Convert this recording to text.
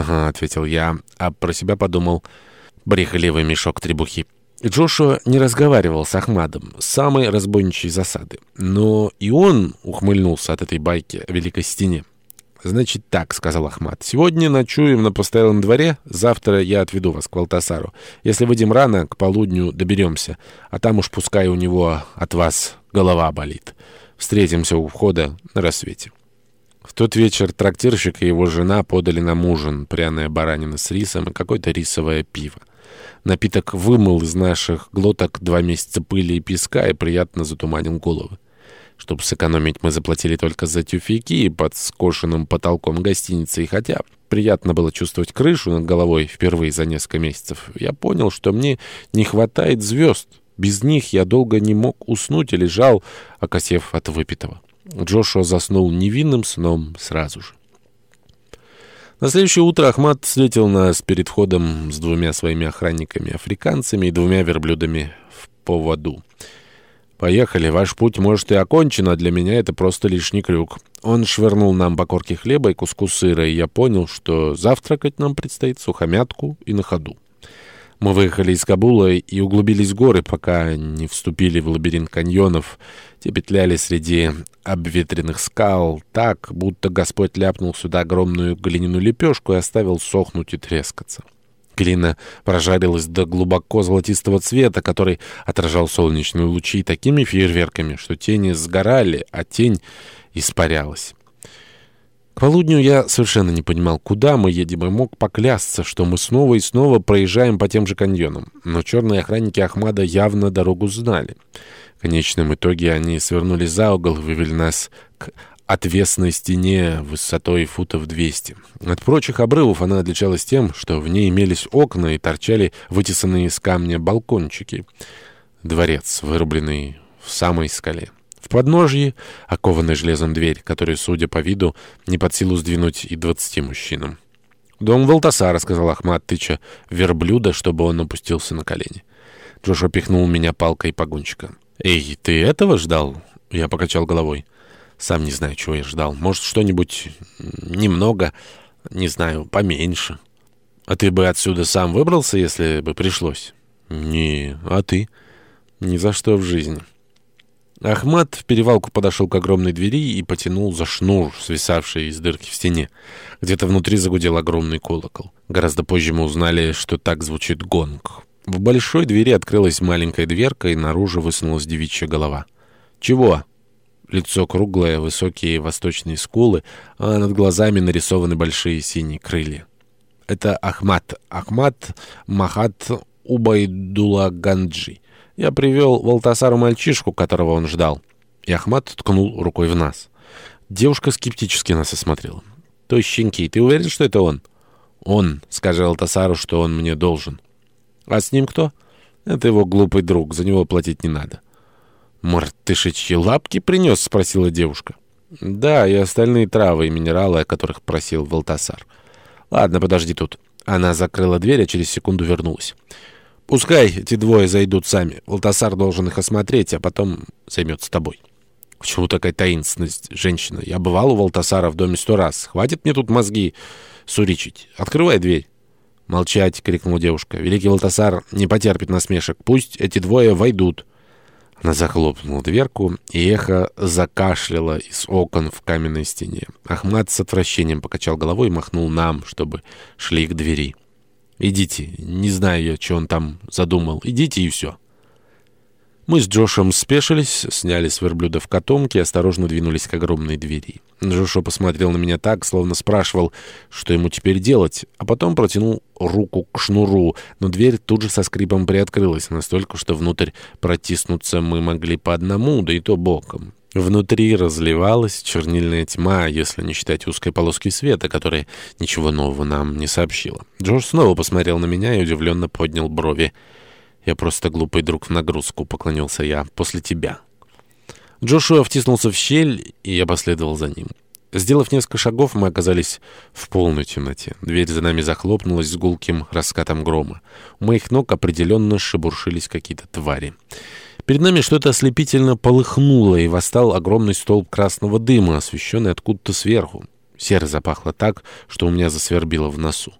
«Ага», — ответил я, а про себя подумал. Брехливый мешок требухи. Джошуа не разговаривал с Ахмадом, самой разбойничьей засады. Но и он ухмыльнулся от этой байки о Великой Стене. «Значит так», — сказал Ахмад. «Сегодня ночуем на постоялом дворе, завтра я отведу вас к Валтасару. Если выйдем рано, к полудню доберемся, а там уж пускай у него от вас голова болит. Встретимся у входа на рассвете». В тот вечер трактирщик и его жена подали нам ужин, пряная баранина с рисом и какое-то рисовое пиво. Напиток вымыл из наших глоток два месяца пыли и песка и приятно затуманил головы. Чтобы сэкономить, мы заплатили только за тюфяки под скошенным потолком гостиницы, и хотя приятно было чувствовать крышу над головой впервые за несколько месяцев, я понял, что мне не хватает звезд. Без них я долго не мог уснуть и лежал, окосев от выпитого. Джошуа заснул невинным сном сразу же. На следующее утро Ахмад встретил нас перед входом с двумя своими охранниками-африканцами и двумя верблюдами в поводу. «Поехали, ваш путь, может, и окончен, а для меня это просто лишний крюк». Он швырнул нам по корке хлеба и куску сыра, и я понял, что завтракать нам предстоит сухомятку и на ходу. Мы выехали из Кабула и углубились в горы, пока не вступили в лабиринт каньонов. Те петляли среди обветренных скал так, будто Господь ляпнул сюда огромную глиняную лепешку и оставил сохнуть и трескаться. Глина прожарилась до глубоко золотистого цвета, который отражал солнечные лучи такими фейерверками, что тени сгорали, а тень испарялась. К полудню я совершенно не понимал, куда мы едем, и мог поклясться, что мы снова и снова проезжаем по тем же каньонам. Но черные охранники Ахмада явно дорогу знали. В конечном итоге они свернули за угол и вывели нас к отвесной стене высотой футов 200. От прочих обрывов она отличалась тем, что в ней имелись окна и торчали вытесанные из камня балкончики. Дворец, вырубленный в самой скале. В подножье окованная железом дверь, которую, судя по виду, не под силу сдвинуть и двадцати мужчинам. «Дом Валтасара», — сказал Ахмат, тыча верблюда, чтобы он опустился на колени. Джошуа пихнул меня палкой погонщика. «Эй, ты этого ждал?» Я покачал головой. «Сам не знаю, чего я ждал. Может, что-нибудь немного, не знаю, поменьше. А ты бы отсюда сам выбрался, если бы пришлось?» «Не, а ты?» «Ни за что в жизни». Ахмат в перевалку подошел к огромной двери и потянул за шнур, свисавший из дырки в стене. Где-то внутри загудел огромный колокол. Гораздо позже мы узнали, что так звучит гонг. В большой двери открылась маленькая дверка, и наружу высунулась девичья голова. «Чего?» Лицо круглое, высокие восточные скулы, а над глазами нарисованы большие синие крылья. Это Ахмат. Ахмат Махат Убайдулаганджи. Я привел Валтасару мальчишку, которого он ждал. И Ахмат ткнул рукой в нас. Девушка скептически нас осмотрела. «Тощенький, ты уверен, что это он?» «Он. Скажи Алтасару, что он мне должен». «А с ним кто?» «Это его глупый друг, за него платить не надо». «Мартышечьи лапки принес?» — спросила девушка. «Да, и остальные травы и минералы, о которых просил Валтасар». «Ладно, подожди тут». Она закрыла дверь, а через секунду вернулась. Пускай эти двое зайдут сами. Валтасар должен их осмотреть, а потом займется тобой. Почему такая таинственность, женщина? Я бывал у Валтасара в доме сто раз. Хватит мне тут мозги суричить. Открывай дверь. «Молчать!» — крикнула девушка. «Великий Валтасар не потерпит насмешек. Пусть эти двое войдут». Она захлопнула дверку, и эхо закашляло из окон в каменной стене. Ахмад с отвращением покачал головой и махнул нам, чтобы шли к двери. Идите, не знаю я, что он там задумал. Идите и все. Мы с Джошем спешились, сняли с верблюда в котомке и осторожно двинулись к огромной двери. Джошо посмотрел на меня так, словно спрашивал, что ему теперь делать, а потом протянул руку к шнуру, но дверь тут же со скрипом приоткрылась, настолько, что внутрь протиснуться мы могли по одному, да и то боком. Внутри разливалась чернильная тьма, если не считать узкой полоски света, которая ничего нового нам не сообщила. Джордж снова посмотрел на меня и удивленно поднял брови. «Я просто глупый друг в нагрузку», — поклонился я, — «после тебя». Джошуа втиснулся в щель, и я последовал за ним. Сделав несколько шагов, мы оказались в полной темноте. Дверь за нами захлопнулась с гулким раскатом грома. У моих ног определенно шебуршились какие-то твари. Перед нами что-то ослепительно полыхнуло, и восстал огромный столб красного дыма, освещенный откуда-то сверху. Серо запахло так, что у меня засвербило в носу.